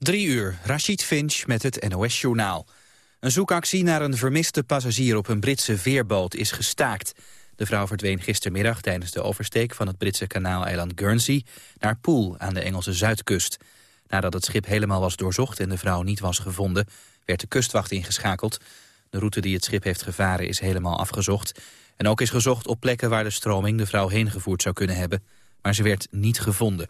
Drie uur, Rashid Finch met het NOS-journaal. Een zoekactie naar een vermiste passagier op een Britse veerboot is gestaakt. De vrouw verdween gistermiddag tijdens de oversteek van het Britse kanaaleiland Guernsey... naar Poole aan de Engelse zuidkust. Nadat het schip helemaal was doorzocht en de vrouw niet was gevonden... werd de kustwacht ingeschakeld. De route die het schip heeft gevaren is helemaal afgezocht. En ook is gezocht op plekken waar de stroming de vrouw heen gevoerd zou kunnen hebben. Maar ze werd niet gevonden.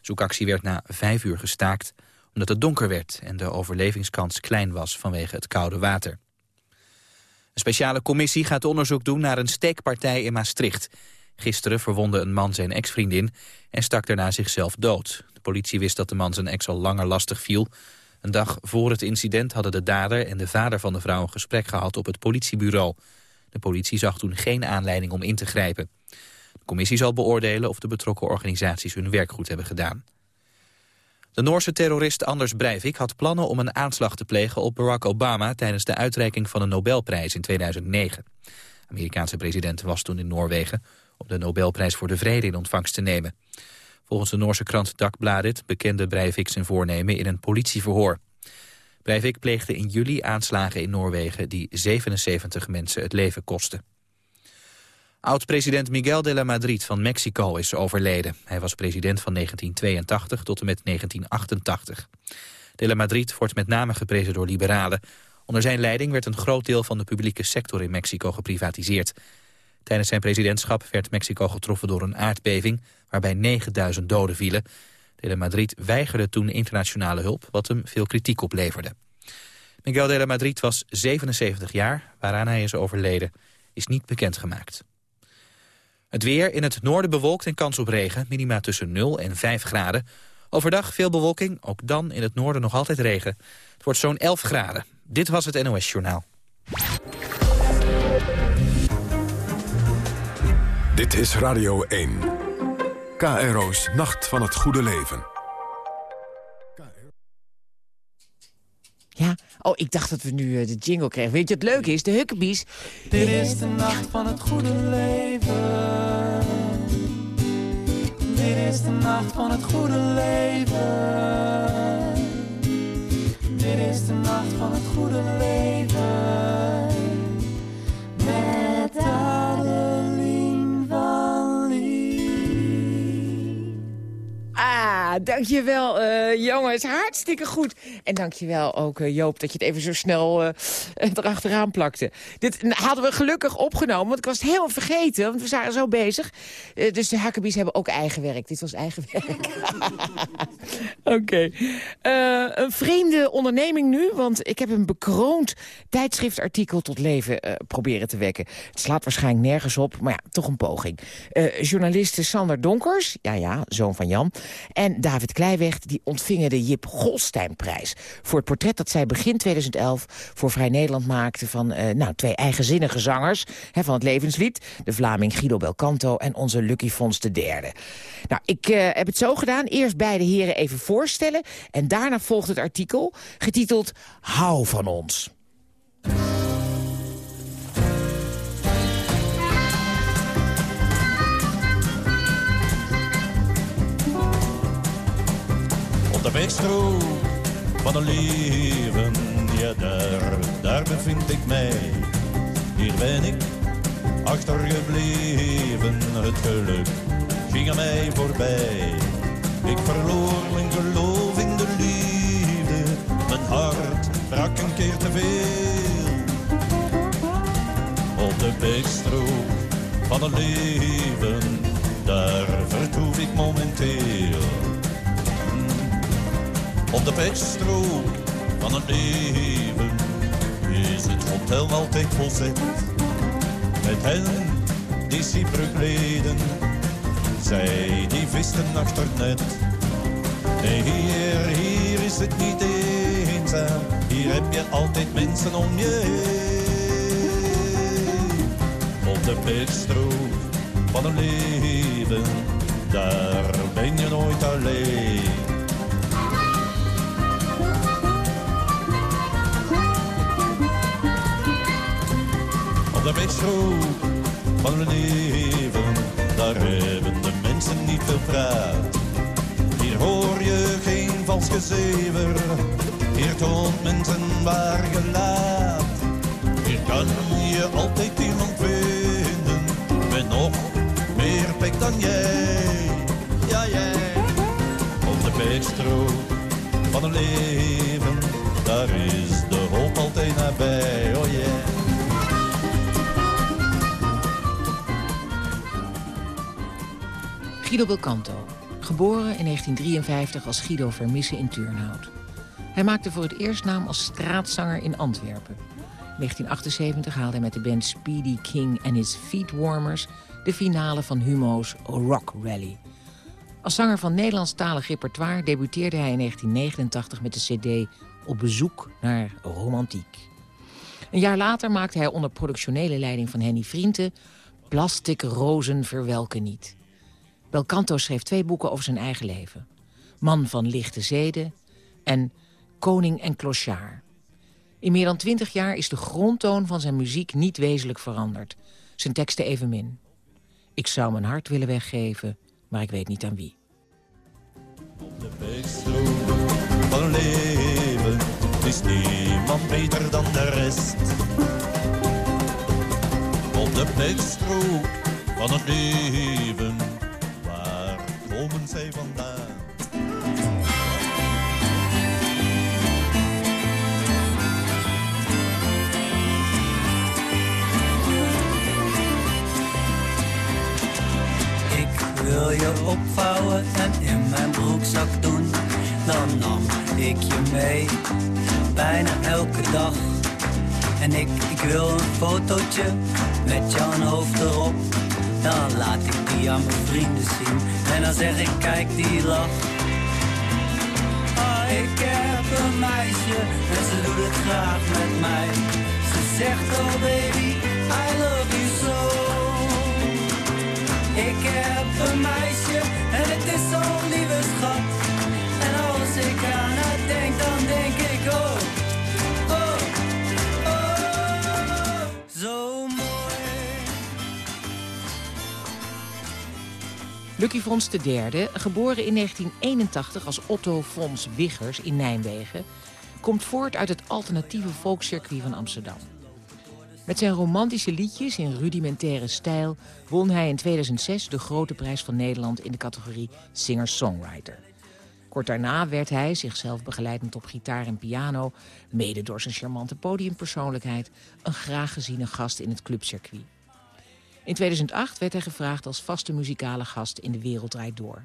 Zoekactie werd na vijf uur gestaakt omdat het donker werd en de overlevingskans klein was vanwege het koude water. Een speciale commissie gaat onderzoek doen naar een steekpartij in Maastricht. Gisteren verwonde een man zijn ex-vriendin en stak daarna zichzelf dood. De politie wist dat de man zijn ex al langer lastig viel. Een dag voor het incident hadden de dader en de vader van de vrouw een gesprek gehad op het politiebureau. De politie zag toen geen aanleiding om in te grijpen. De commissie zal beoordelen of de betrokken organisaties hun werk goed hebben gedaan. De Noorse terrorist Anders Breivik had plannen om een aanslag te plegen op Barack Obama tijdens de uitreiking van een Nobelprijs in 2009. De Amerikaanse president was toen in Noorwegen om de Nobelprijs voor de Vrede in ontvangst te nemen. Volgens de Noorse krant Dagbladet bekende Breivik zijn voornemen in een politieverhoor. Breivik pleegde in juli aanslagen in Noorwegen die 77 mensen het leven kosten. Oud-president Miguel de la Madrid van Mexico is overleden. Hij was president van 1982 tot en met 1988. De la Madrid wordt met name geprezen door liberalen. Onder zijn leiding werd een groot deel van de publieke sector in Mexico geprivatiseerd. Tijdens zijn presidentschap werd Mexico getroffen door een aardbeving... waarbij 9000 doden vielen. De la Madrid weigerde toen internationale hulp, wat hem veel kritiek opleverde. Miguel de la Madrid was 77 jaar, waaraan hij is overleden, is niet bekendgemaakt. Het weer in het noorden bewolkt en kans op regen. Minima tussen 0 en 5 graden. Overdag veel bewolking, ook dan in het noorden nog altijd regen. Het wordt zo'n 11 graden. Dit was het NOS Journaal. Dit is Radio 1. KRO's Nacht van het Goede Leven. Ja, oh, ik dacht dat we nu uh, de jingle kregen. Weet je wat leuk is? De Hukkebies. Dit is de nacht van het goede leven. Dit is de nacht van het goede leven. Dit is de nacht van het goede leven. Met Adeline van Lee. Ah, dankjewel uh, jongens. Hartstikke goed. En dankjewel ook uh, Joop dat je het even zo snel uh, erachteraan plakte. Dit hadden we gelukkig opgenomen, want ik was het helemaal vergeten. Want we waren zo bezig. Dus de Hakkebies hebben ook eigen werk. Dit was eigen werk. Oké. Een vreemde onderneming nu, want ik heb een bekroond tijdschriftartikel tot leven proberen te wekken. Het slaat waarschijnlijk nergens op, maar ja, toch een poging. journalisten Sander Donkers, ja ja, zoon van Jan, en David Kleiweg, die ontvingen de Jip Golsteinprijs... voor het portret dat zij begin 2011 voor Vrij Nederland maakte... van uh, nou, twee eigenzinnige zangers hè, van het levenslied. De Vlaming Guido Belcanto en onze Lucky Fons de derde. Nou, ik uh, heb het zo gedaan. Eerst beide heren even voorstellen. En daarna volgt het artikel, getiteld Hou van ons. Op de wegstrook van een leven, ja daar, daar bevind ik mij. Hier ben ik, achtergebleven, het geluk ging aan mij voorbij. Ik verloor mijn geloof in de liefde, mijn hart brak een keer te veel. Op de wegstrook van een leven, daar vertoef ik momenteel. Op de pechstrook van het leven is het hotel altijd volzet. Met hen die Cypre kleden, zij die visten achter net. Nee, hier, hier is het niet eenzaam, hier heb je altijd mensen om je heen. Op de pechstrook van het leven, daar ben je nooit alleen. De wegstrook van hun leven. Daar hebben de mensen niet veel praat. Hier hoor je geen als gezever. Hier toont men zijn waar gelaat. Hier kan je altijd iemand vinden. Met nog meer pek dan jij. Ja, jij. Op de bergstrook van een leven. Daar is de hoop altijd nabij. Oh yeah. Guido Belcanto, geboren in 1953 als Guido Vermissen in Turnhout. Hij maakte voor het eerst naam als straatzanger in Antwerpen. In 1978 haalde hij met de band Speedy King en his Feetwarmers... de finale van Humo's Rock Rally. Als zanger van Nederlandstalig repertoire debuteerde hij in 1989 met de cd Op bezoek naar romantiek. Een jaar later maakte hij onder productionele leiding van Henny Vrienden... Plastic rozen verwelken niet. Belcanto schreef twee boeken over zijn eigen leven. Man van lichte zeden en Koning en Clochard. In meer dan twintig jaar is de grondtoon van zijn muziek niet wezenlijk veranderd. Zijn teksten evenmin. Ik zou mijn hart willen weggeven, maar ik weet niet aan wie. Op de van leven is niemand beter dan de rest. Op de bergstrook van het leven, zij vandaan? Ik wil je opvouwen en in mijn broekzak doen. Dan nam ik je mee, bijna elke dag. En ik, ik wil een fotootje met jouw hoofd erop. Dan laat ik die aan mijn vrienden zien. En dan zeg ik, kijk die lach. Ah, ik heb een meisje en ze doet het graag met mij. Ze zegt, oh baby, I love you so. Ik heb een meisje en het is zo'n lieve schat. En als ik aan haar denk, dan denk ik oh, oh, Lucky Fons III, geboren in 1981 als Otto Fons Wiggers in Nijmegen... komt voort uit het alternatieve folkcircuit van Amsterdam. Met zijn romantische liedjes in rudimentaire stijl... won hij in 2006 de Grote Prijs van Nederland in de categorie Singer-Songwriter. Kort daarna werd hij, zichzelf begeleidend op gitaar en piano... mede door zijn charmante podiumpersoonlijkheid... een graag geziene gast in het clubcircuit. In 2008 werd hij gevraagd als vaste muzikale gast in De Wereld Door.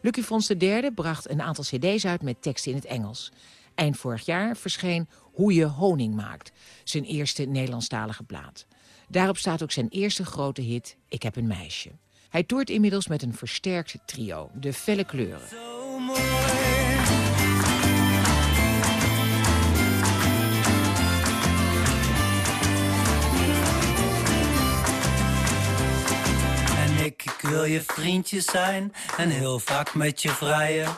Lucky Fons III bracht een aantal cd's uit met teksten in het Engels. Eind vorig jaar verscheen Hoe je honing maakt, zijn eerste Nederlandstalige plaat. Daarop staat ook zijn eerste grote hit Ik heb een meisje. Hij toert inmiddels met een versterkt trio, De Felle Kleuren. Ik, wil je vriendje zijn en heel vaak met je vrijen.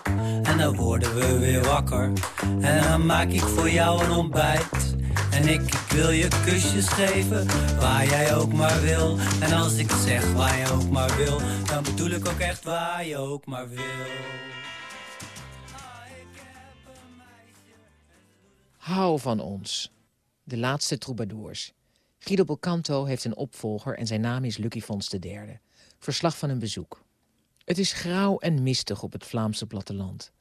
En dan worden we weer wakker en dan maak ik voor jou een ontbijt. En ik, ik wil je kusjes geven waar jij ook maar wil. En als ik zeg waar je ook maar wil, dan bedoel ik ook echt waar je ook maar wil. Hou van ons. De laatste troubadours. Guido Belcanto heeft een opvolger en zijn naam is Lucky Fons III. Verslag van een bezoek. Het is grauw en mistig op het Vlaamse platteland.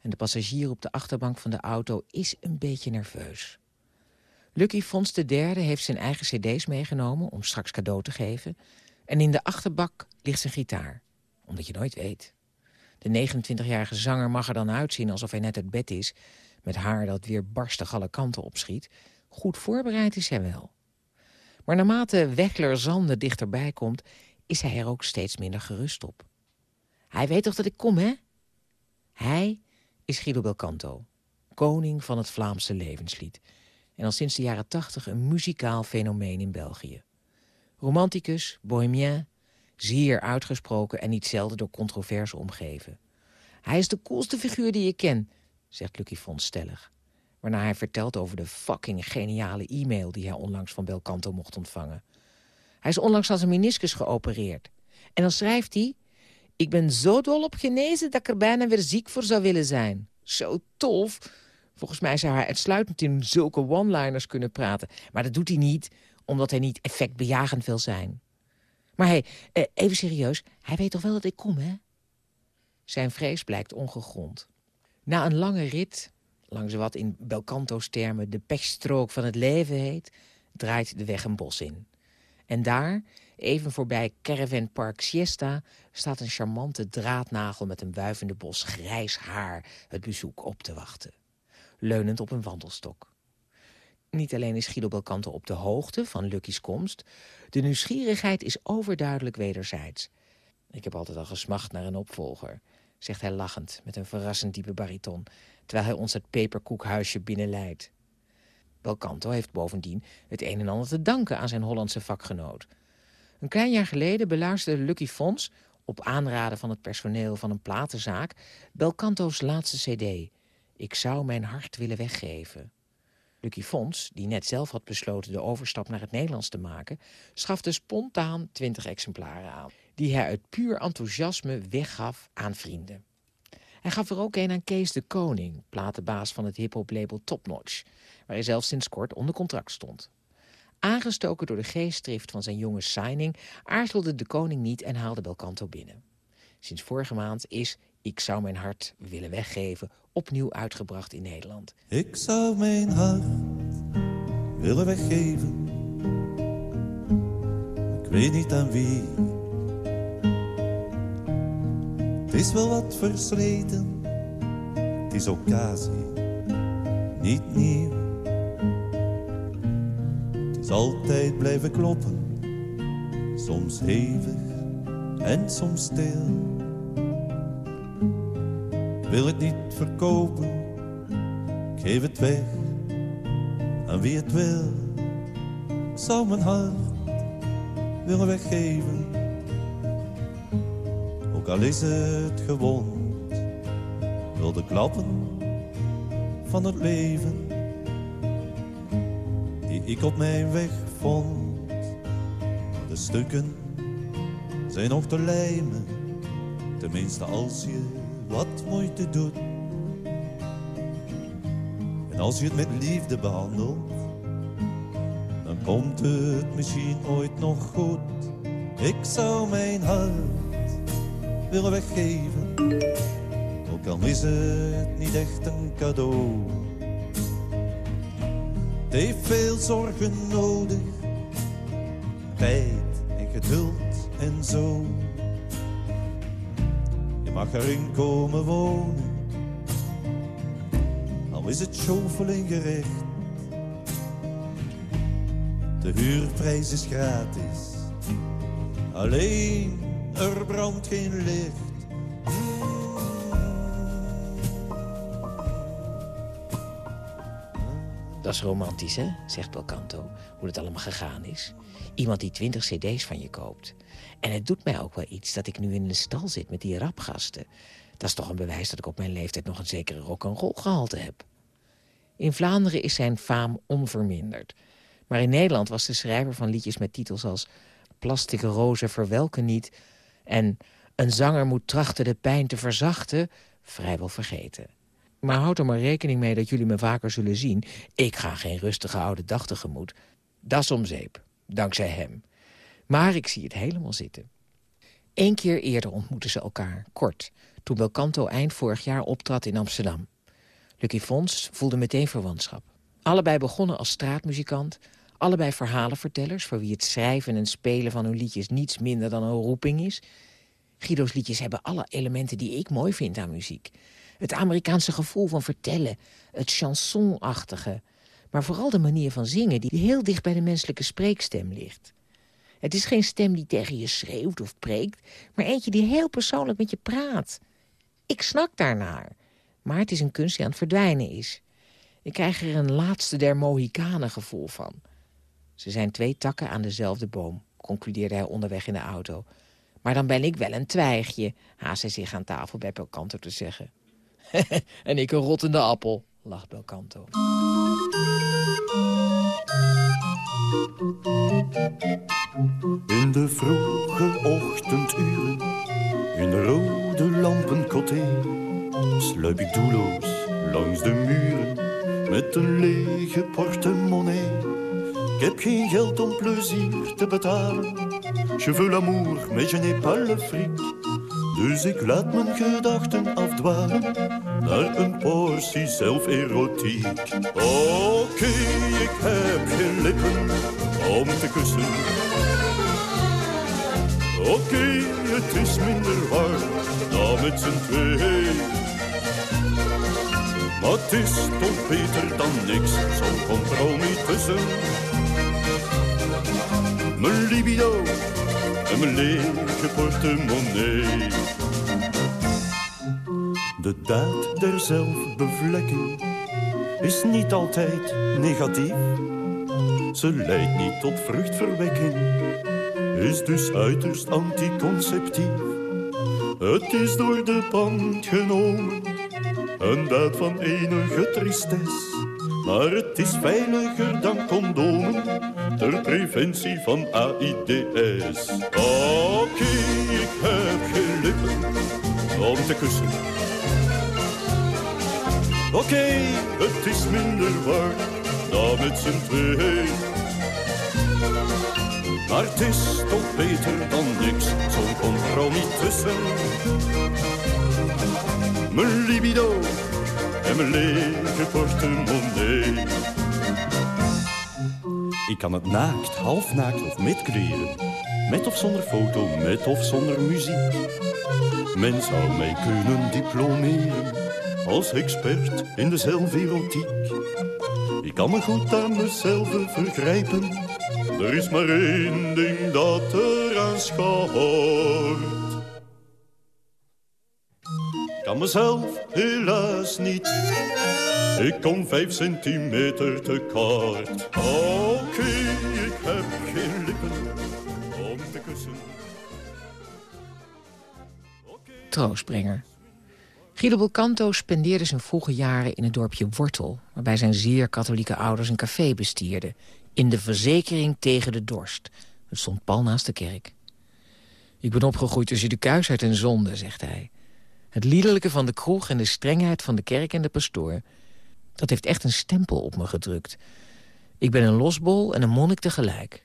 En de passagier op de achterbank van de auto is een beetje nerveus. Lucky Fons III heeft zijn eigen cd's meegenomen om straks cadeau te geven. En in de achterbak ligt zijn gitaar. Omdat je nooit weet. De 29-jarige zanger mag er dan uitzien alsof hij net uit bed is... met haar dat weer barstig alle kanten opschiet. Goed voorbereid is hij wel. Maar naarmate Weckler Zande dichterbij komt... is hij er ook steeds minder gerust op. Hij weet toch dat ik kom, hè? Hij is Guido Belcanto, koning van het Vlaamse levenslied... en al sinds de jaren tachtig een muzikaal fenomeen in België. Romanticus, bohemien, zeer uitgesproken en niet zelden door controverse omgeven. Hij is de coolste figuur die ik ken, zegt Lucky Fons stellig. Waarna hij vertelt over de fucking geniale e-mail die hij onlangs van Belcanto mocht ontvangen. Hij is onlangs als een meniscus geopereerd. En dan schrijft hij... Ik ben zo dol op genezen dat ik er bijna weer ziek voor zou willen zijn. Zo tof. Volgens mij zou hij uitsluitend in zulke one-liners kunnen praten. Maar dat doet hij niet, omdat hij niet effectbejagend wil zijn. Maar hé, hey, eh, even serieus, hij weet toch wel dat ik kom, hè? Zijn vrees blijkt ongegrond. Na een lange rit, langs wat in Belcanto's termen de pechstrook van het leven heet, draait de weg een bos in. En daar, even voorbij Caravan Park Siesta, staat een charmante draadnagel met een wuivende bos grijs haar het bezoek op te wachten. Leunend op een wandelstok. Niet alleen is Guido Belcanto op de hoogte van Lucky's komst, de nieuwsgierigheid is overduidelijk wederzijds. Ik heb altijd al gesmacht naar een opvolger, zegt hij lachend met een verrassend diepe bariton, terwijl hij ons het peperkoekhuisje binnenleidt. Belcanto heeft bovendien het een en ander te danken aan zijn Hollandse vakgenoot. Een klein jaar geleden beluisterde Lucky Fons, op aanraden van het personeel van een platenzaak, Belcanto's laatste cd. Ik zou mijn hart willen weggeven. Lucky Fons, die net zelf had besloten de overstap naar het Nederlands te maken, schafte spontaan twintig exemplaren aan, die hij uit puur enthousiasme weggaf aan vrienden. Hij gaf er ook een aan Kees de Koning, platenbaas van het hip-hop label Topnotch, waar hij zelf sinds kort onder contract stond. Aangestoken door de geestdrift van zijn jonge signing, aarzelde de koning niet en haalde Belcanto binnen. Sinds vorige maand is Ik zou mijn hart willen weggeven opnieuw uitgebracht in Nederland. Ik zou mijn hart willen weggeven. Ik weet niet aan wie. Het is wel wat versleten. Het is occasie, niet nieuw. Is altijd blijven kloppen. Soms hevig en soms stil wil het niet verkopen, ik geef het weg aan wie het wil. Ik zou mijn hart willen weggeven, ook al is het gewond. Wil de klappen van het leven, ik op mijn weg vond. De stukken zijn nog te lijmen, tenminste als je wat moeite doet. En als je het met liefde behandelt, dan komt het misschien ooit nog goed. Ik zou mijn hart willen weggeven, ook al is het niet echt een cadeau. Heeft veel zorgen nodig, tijd en geduld en zo mag erin komen wonen. Al is het schovel ingericht. De huurprijs is gratis. Alleen er brandt geen licht. Dat is romantisch, hè, zegt Belcanto, hoe het allemaal gegaan is. Iemand die twintig cd's van je koopt. En het doet mij ook wel iets dat ik nu in de stal zit met die rapgasten. Dat is toch een bewijs dat ik op mijn leeftijd nog een zekere rock'n'roll gehalte heb. In Vlaanderen is zijn faam onverminderd. Maar in Nederland was de schrijver van liedjes met titels als... Plastic rozen verwelken niet... en Een zanger moet trachten de pijn te verzachten... vrijwel vergeten. Maar houd er maar rekening mee dat jullie me vaker zullen zien. Ik ga geen rustige oude dag tegemoet. Dat is om zeep, dankzij hem. Maar ik zie het helemaal zitten. Eén keer eerder ontmoetten ze elkaar, kort... toen Belcanto eind vorig jaar optrad in Amsterdam. Lucky Fons voelde meteen verwantschap. Allebei begonnen als straatmuzikant... allebei verhalenvertellers... voor wie het schrijven en spelen van hun liedjes... niets minder dan een roeping is. Guido's liedjes hebben alle elementen die ik mooi vind aan muziek. Het Amerikaanse gevoel van vertellen, het chansonachtige... maar vooral de manier van zingen die heel dicht bij de menselijke spreekstem ligt. Het is geen stem die tegen je schreeuwt of preekt... maar eentje die heel persoonlijk met je praat. Ik snak daarnaar. Maar het is een kunst die aan het verdwijnen is. Ik krijg er een laatste der Mohikanen gevoel van. Ze zijn twee takken aan dezelfde boom, concludeerde hij onderweg in de auto. Maar dan ben ik wel een twijgje, haast hij zich aan tafel bij Belcanto te zeggen. en ik een rottende appel, lacht Belcanto. In de vroege ochtenduren, in de rode lampenkoté, sluip ik doelloos langs de muren met een lege portemonnee. Ik heb geen geld om plezier te betalen. Je veux l'amour, mais je n'ai pas le fric. Dus ik laat mijn gedachten afdwalen naar een portie zelferotiek. Oké, ik heb geen lippen om te kussen. Oké, het is minder warm dan met z'n twee. Maar het is toch beter dan niks, zo'n compromis tussen. Mijn libido en mijn lege portemonnee. De daad der zelfbevlekking is niet altijd negatief. Ze leidt niet tot vruchtverwekking, is dus uiterst anticonceptief. Het is door de band genomen, een daad van enige tristesse. Maar het is veiliger dan condomen, ter preventie van AIDS. Oké, ik heb lippen om te kussen. Oké, het is minder warm dan met z'n twee. Maar het is toch beter dan niks, zo'n compromis tussen. Mijn libido en mijn lege portemonnee. Ik kan het naakt, half naakt of met kleren. Met of zonder foto, met of zonder muziek. Men zou mij kunnen diplomeren als expert in de zelferotiek. Ik kan me goed aan mezelf vergrijpen. Er is maar één ding dat eraan schort. Kan mezelf helaas niet. Ik kom vijf centimeter te kort. Oké, ik heb geen lippen om te kussen. Troostbrenger. Guido Belcanto spendeerde zijn vroege jaren in het dorpje Wortel... waarbij zijn zeer katholieke ouders een café bestierden... in de verzekering tegen de dorst. Het stond pal naast de kerk. Ik ben opgegroeid tussen de kuisheid en zonde, zegt hij. Het liederlijke van de kroeg en de strengheid van de kerk en de pastoor... dat heeft echt een stempel op me gedrukt. Ik ben een losbol en een monnik tegelijk.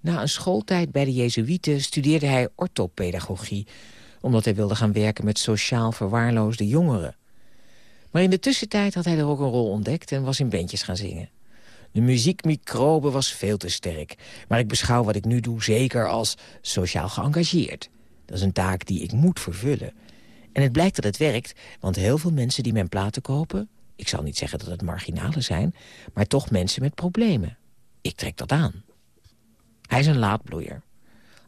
Na een schooltijd bij de Jezuïeten studeerde hij orthopedagogie omdat hij wilde gaan werken met sociaal verwaarloosde jongeren. Maar in de tussentijd had hij de rock'n'roll ontdekt en was in bandjes gaan zingen. De muziekmicrobe was veel te sterk, maar ik beschouw wat ik nu doe zeker als sociaal geëngageerd. Dat is een taak die ik moet vervullen. En het blijkt dat het werkt, want heel veel mensen die mijn platen kopen... ik zal niet zeggen dat het marginalen zijn, maar toch mensen met problemen. Ik trek dat aan. Hij is een laadbloeier.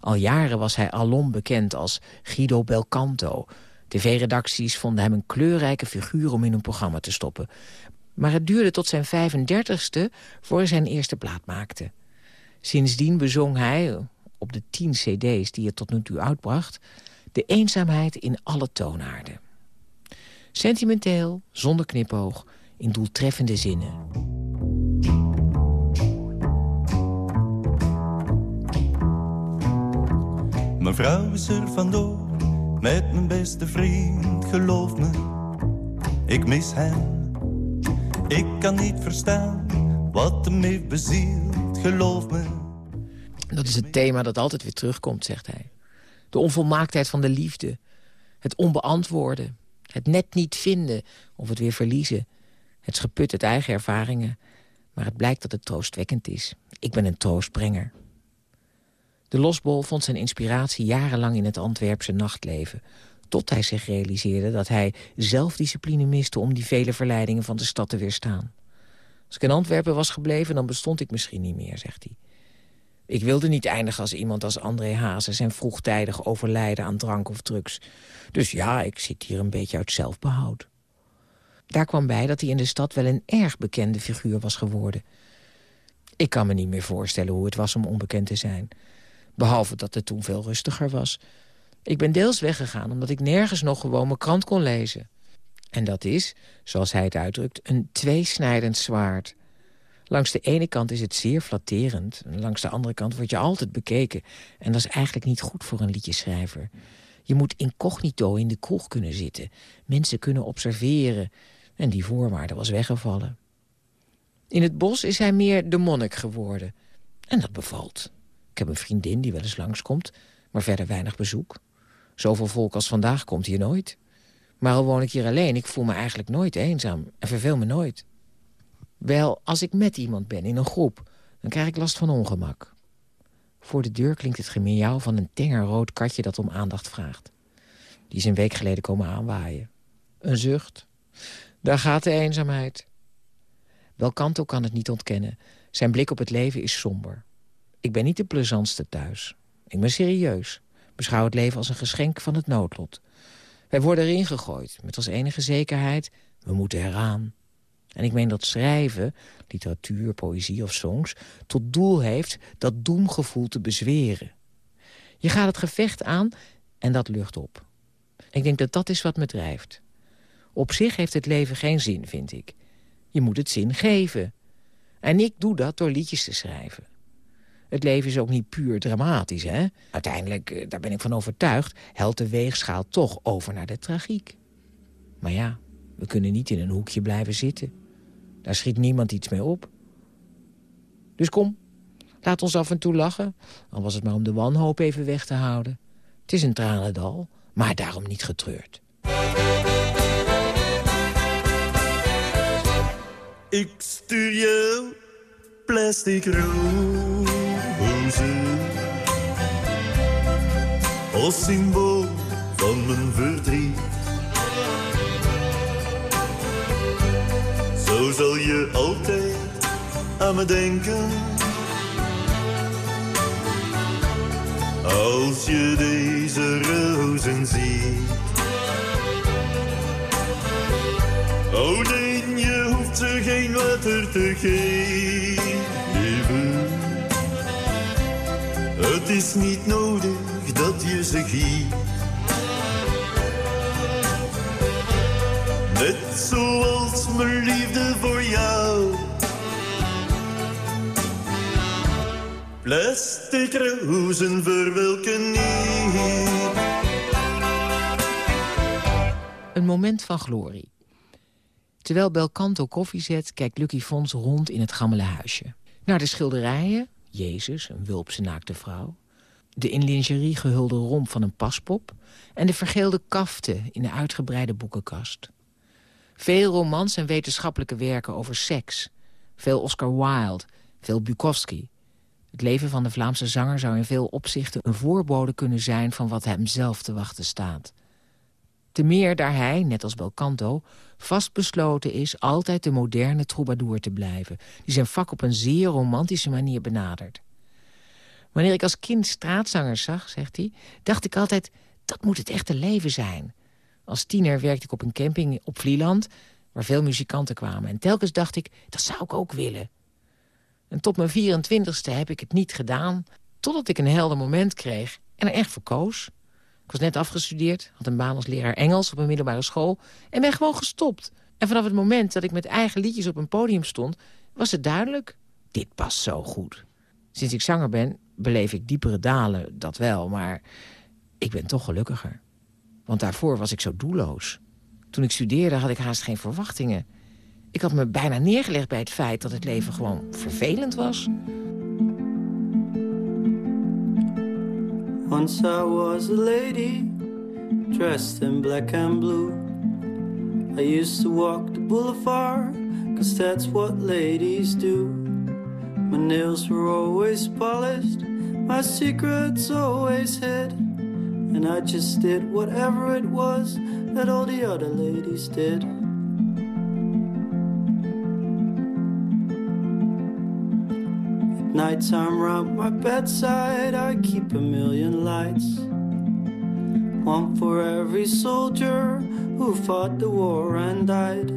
Al jaren was hij alom bekend als Guido Belcanto. TV-redacties vonden hem een kleurrijke figuur om in een programma te stoppen. Maar het duurde tot zijn 35ste voor hij zijn eerste plaat maakte. Sindsdien bezong hij, op de tien cd's die hij tot nu toe uitbracht... de eenzaamheid in alle toonaarden. Sentimenteel, zonder knipoog, in doeltreffende zinnen. Mijn vrouw is er vandoor met mijn beste vriend, geloof me. Ik mis hem. Ik kan niet verstaan wat hem heeft bezield, geloof me. Dat is het thema dat altijd weer terugkomt, zegt hij. De onvolmaaktheid van de liefde. Het onbeantwoorden. Het net niet vinden of het weer verliezen. Het scheput uit eigen ervaringen. Maar het blijkt dat het troostwekkend is. Ik ben een troostbrenger. De losbol vond zijn inspiratie jarenlang in het Antwerpse nachtleven. Tot hij zich realiseerde dat hij zelfdiscipline miste... om die vele verleidingen van de stad te weerstaan. Als ik in Antwerpen was gebleven, dan bestond ik misschien niet meer, zegt hij. Ik wilde niet eindigen als iemand als André Hazes... en vroegtijdig overlijden aan drank of drugs. Dus ja, ik zit hier een beetje uit zelfbehoud. Daar kwam bij dat hij in de stad wel een erg bekende figuur was geworden. Ik kan me niet meer voorstellen hoe het was om onbekend te zijn... Behalve dat het toen veel rustiger was. Ik ben deels weggegaan omdat ik nergens nog gewoon mijn krant kon lezen. En dat is, zoals hij het uitdrukt, een tweesnijdend zwaard. Langs de ene kant is het zeer flatterend. Langs de andere kant word je altijd bekeken. En dat is eigenlijk niet goed voor een liedjeschrijver. Je moet incognito in de kroeg kunnen zitten. Mensen kunnen observeren. En die voorwaarde was weggevallen. In het bos is hij meer de monnik geworden. En dat bevalt. Ik heb een vriendin die wel eens langskomt, maar verder weinig bezoek. Zoveel volk als vandaag komt hier nooit. Maar al woon ik hier alleen, ik voel me eigenlijk nooit eenzaam en verveel me nooit. Wel, als ik met iemand ben in een groep, dan krijg ik last van ongemak. Voor de deur klinkt het gemiauw van een tenger rood katje dat om aandacht vraagt. Die is een week geleden komen aanwaaien. Een zucht. Daar gaat de eenzaamheid. Belcanto kan het niet ontkennen. Zijn blik op het leven is somber. Ik ben niet de plezantste thuis. Ik ben serieus. Beschouw het leven als een geschenk van het noodlot. Wij worden erin gegooid, met als enige zekerheid... we moeten eraan. En ik meen dat schrijven, literatuur, poëzie of songs... tot doel heeft dat doemgevoel te bezweren. Je gaat het gevecht aan en dat lucht op. Ik denk dat dat is wat me drijft. Op zich heeft het leven geen zin, vind ik. Je moet het zin geven. En ik doe dat door liedjes te schrijven. Het leven is ook niet puur dramatisch, hè? Uiteindelijk, eh, daar ben ik van overtuigd, helt de weegschaal toch over naar de tragiek. Maar ja, we kunnen niet in een hoekje blijven zitten. Daar schiet niemand iets mee op. Dus kom, laat ons af en toe lachen. Al was het maar om de wanhoop even weg te houden. Het is een tranendal, maar daarom niet getreurd. Ik stuur jou plastic als symbool van mijn verdriet. Zo zal je altijd aan me denken. Als je deze rozen ziet. Oh nee, je hoeft ze geen water te geven. Het is niet nodig dat je ze giet. Net zoals mijn liefde voor jou. Plastic rozen verwelken niet. Een moment van glorie. Terwijl Belcanto koffie zet, kijkt Lucky Fons rond in het gammele huisje. Naar de schilderijen, Jezus, een wulpse naakte vrouw... de in lingerie gehulde romp van een paspop... en de vergeelde kaften in de uitgebreide boekenkast. Veel romans en wetenschappelijke werken over seks. Veel Oscar Wilde, veel Bukowski. Het leven van de Vlaamse zanger zou in veel opzichten een voorbode kunnen zijn... van wat hem zelf te wachten staat. Te meer daar hij, net als Belcanto, vastbesloten is... altijd de moderne troubadour te blijven... die zijn vak op een zeer romantische manier benadert. Wanneer ik als kind straatzangers zag, zegt hij... dacht ik altijd, dat moet het echte leven zijn. Als tiener werkte ik op een camping op Vlieland... waar veel muzikanten kwamen. En telkens dacht ik, dat zou ik ook willen. En tot mijn 24ste heb ik het niet gedaan... totdat ik een helder moment kreeg en er echt voor koos... Ik was net afgestudeerd, had een baan als leraar Engels op een middelbare school... en ben gewoon gestopt. En vanaf het moment dat ik met eigen liedjes op een podium stond... was het duidelijk, dit past zo goed. Sinds ik zanger ben, beleef ik diepere dalen, dat wel... maar ik ben toch gelukkiger. Want daarvoor was ik zo doelloos. Toen ik studeerde had ik haast geen verwachtingen. Ik had me bijna neergelegd bij het feit dat het leven gewoon vervelend was... Once I was a lady, dressed in black and blue. I used to walk the boulevard, cause that's what ladies do. My nails were always polished, my secrets always hid. And I just did whatever it was that all the other ladies did. Nighttime round my bedside, I keep a million lights. One for every soldier who fought the war and died.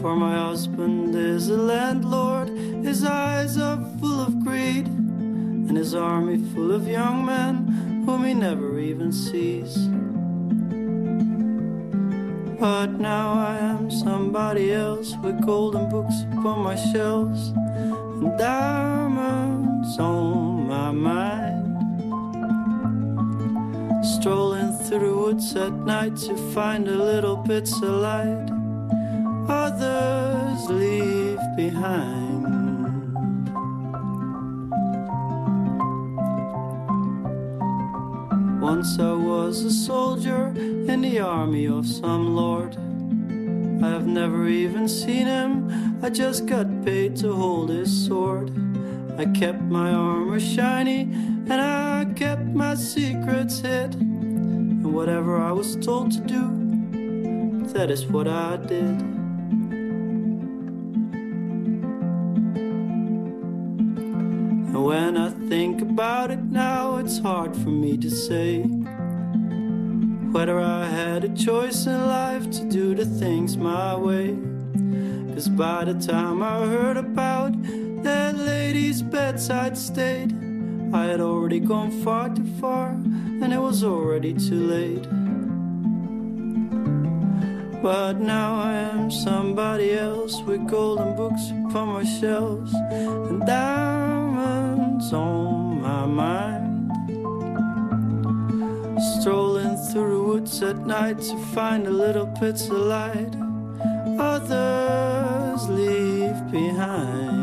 For my husband is a landlord, his eyes are full of greed, and his army full of young men whom he never even sees. But now I am somebody else with golden books upon my shelves diamonds on my mind. Strolling through woods at night to find a little bits of light. Others leave behind. Once I was a soldier in the army of some lord. I have never even seen him, I just got paid to hold his sword. I kept my armor shiny and I kept my secrets hid. And whatever I was told to do, that is what I did. And when I think about it now, it's hard for me to say whether I had a choice in life to do the things my way. Cause by the time I heard about that lady's bedside state, I had already gone far too far and it was already too late. But now I am somebody else with golden books upon my shelves and diamonds on my mind. Strolling through the woods at night to find a little bits of light others leave behind.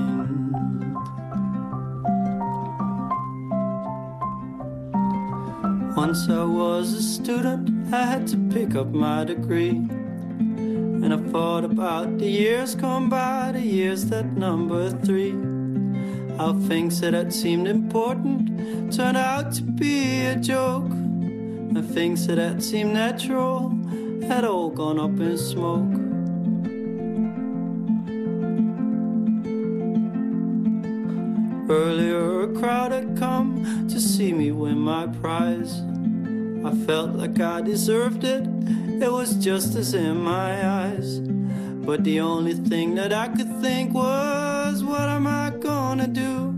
Once I was a student, I had to pick up my degree. And I thought about the years gone by, the years that number three. How things that had seemed important turned out to be a joke. And things that had seemed natural had all gone up in smoke. Earlier, a crowd had come to see me win my prize. I felt like I deserved it, it was justice in my eyes. But the only thing that I could think was, what am I gonna do?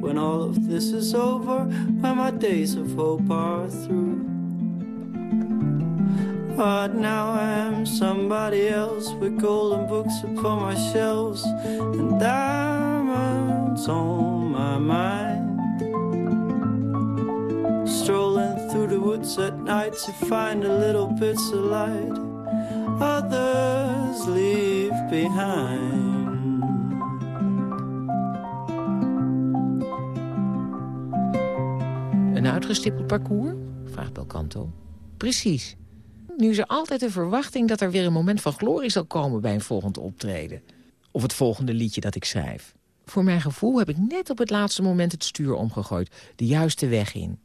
When all of this is over, when my days of hope are through. But now I am somebody else with golden books upon my shelves and diamonds on my mind. Through the woods at night to find a little bits of light others leave behind. Een uitgestippeld parcours? vraagt Belcanto. Precies. Nu is er altijd de verwachting dat er weer een moment van glorie zal komen bij een volgend optreden. Of het volgende liedje dat ik schrijf. Voor mijn gevoel heb ik net op het laatste moment het stuur omgegooid. De juiste weg in.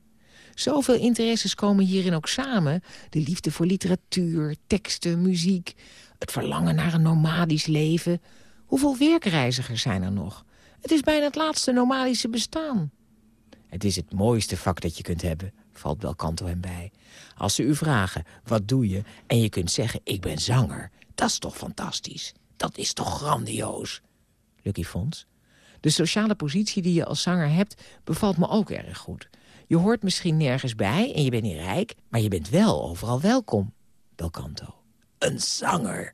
Zoveel interesses komen hierin ook samen. De liefde voor literatuur, teksten, muziek. Het verlangen naar een nomadisch leven. Hoeveel werkreizigers zijn er nog? Het is bijna het laatste nomadische bestaan. Het is het mooiste vak dat je kunt hebben, valt Belcanto hem bij. Als ze u vragen, wat doe je? En je kunt zeggen, ik ben zanger. Dat is toch fantastisch? Dat is toch grandioos? Lucky Fons. De sociale positie die je als zanger hebt, bevalt me ook erg goed. Je hoort misschien nergens bij en je bent niet rijk... maar je bent wel overal welkom. Belcanto. Een zanger.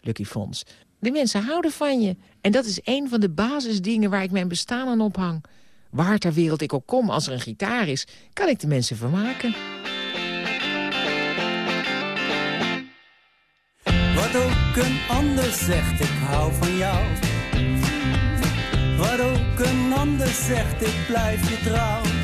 Lucky Fons. De mensen houden van je. En dat is een van de basisdingen waar ik mijn bestaan aan ophang. Waar ter wereld ik ook kom, als er een gitaar is... kan ik de mensen vermaken. Wat ook een ander zegt, ik hou van jou. Wat ook een ander zegt, ik blijf je trouw.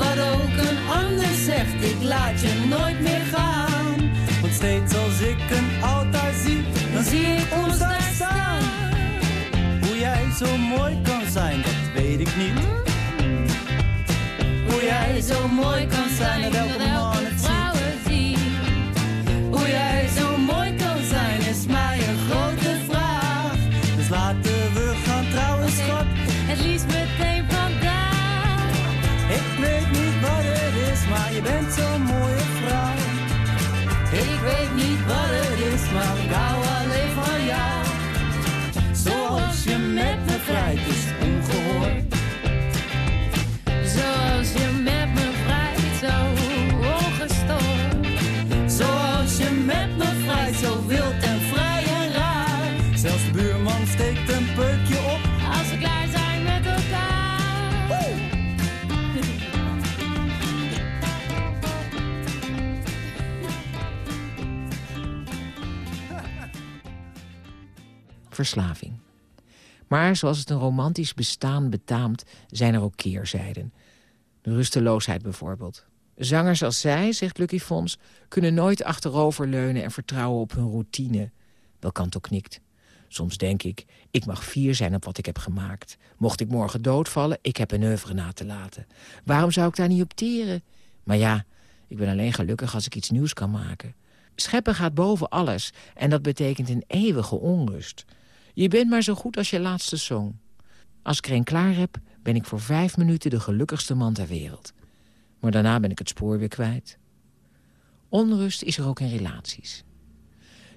Wat ook een ander zegt, ik laat je nooit meer gaan. Want steeds als ik een altaar zie, Dan zie ik ons daar staan. hoe jij zo mooi kan zijn, dat weet ik niet. Hoe jij zo mooi kan zijn, En dat Verslaving. Maar zoals het een romantisch bestaan betaamt, zijn er ook keerzijden. De rusteloosheid bijvoorbeeld. Zangers als zij, zegt Lucky Fons, kunnen nooit achteroverleunen en vertrouwen op hun routine. Belcanto knikt. Soms denk ik, ik mag fier zijn op wat ik heb gemaakt. Mocht ik morgen doodvallen, ik heb een oeuvre na te laten. Waarom zou ik daar niet op teren? Maar ja, ik ben alleen gelukkig als ik iets nieuws kan maken. Scheppen gaat boven alles en dat betekent een eeuwige onrust. Je bent maar zo goed als je laatste song. Als ik er een klaar heb, ben ik voor vijf minuten de gelukkigste man ter wereld. Maar daarna ben ik het spoor weer kwijt. Onrust is er ook in relaties.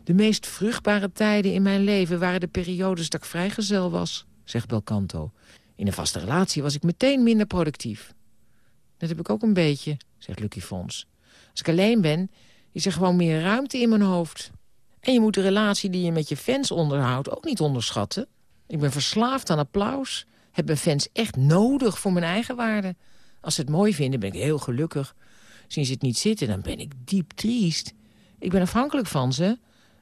De meest vruchtbare tijden in mijn leven waren de periodes dat ik vrijgezel was, zegt Belcanto. In een vaste relatie was ik meteen minder productief. Dat heb ik ook een beetje, zegt Lucky Fons. Als ik alleen ben, is er gewoon meer ruimte in mijn hoofd. En je moet de relatie die je met je fans onderhoudt ook niet onderschatten. Ik ben verslaafd aan applaus. Heb mijn fans echt nodig voor mijn eigen waarde. Als ze het mooi vinden, ben ik heel gelukkig. Zien ze het niet zitten, dan ben ik diep triest. Ik ben afhankelijk van ze.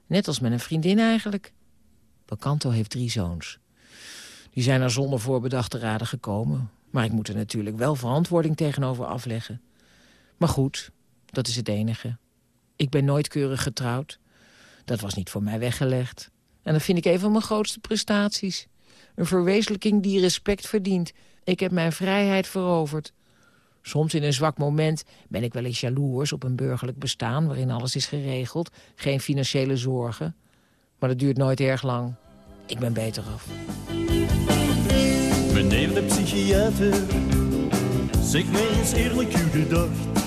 Net als met een vriendin eigenlijk. Bacanto heeft drie zoons. Die zijn er zonder voorbedachte raden gekomen. Maar ik moet er natuurlijk wel verantwoording tegenover afleggen. Maar goed, dat is het enige. Ik ben nooit keurig getrouwd. Dat was niet voor mij weggelegd. En dat vind ik een van mijn grootste prestaties. Een verwezenlijking die respect verdient. Ik heb mijn vrijheid veroverd. Soms in een zwak moment ben ik wel eens jaloers op een burgerlijk bestaan... waarin alles is geregeld, geen financiële zorgen. Maar dat duurt nooit erg lang. Ik ben beter af. Meneer de psychiater, zeg mij eens eerlijk uw gedacht.